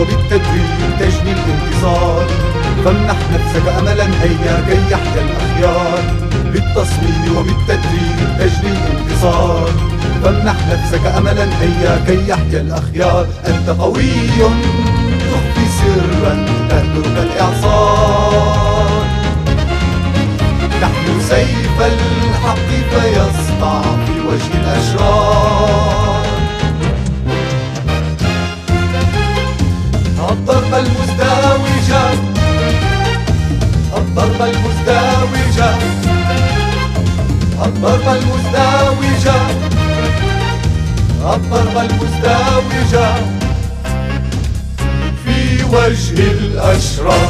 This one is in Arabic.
وبالتدريب تجني الانتصار فامنح نفسك أملا هيا كي يحيا الأخيار. بالتصميم وبالتدريب تجني الانتصار فامنح نفسك أملا هيا كي يحيا الأخيار. أنت قوي تخفي سرا تهدرك الإعصار. الضربة المزدوجة. الضربة المزدوجة. الضربة المزدوجة. الضربة المزدوجة. في وجه الأشرار.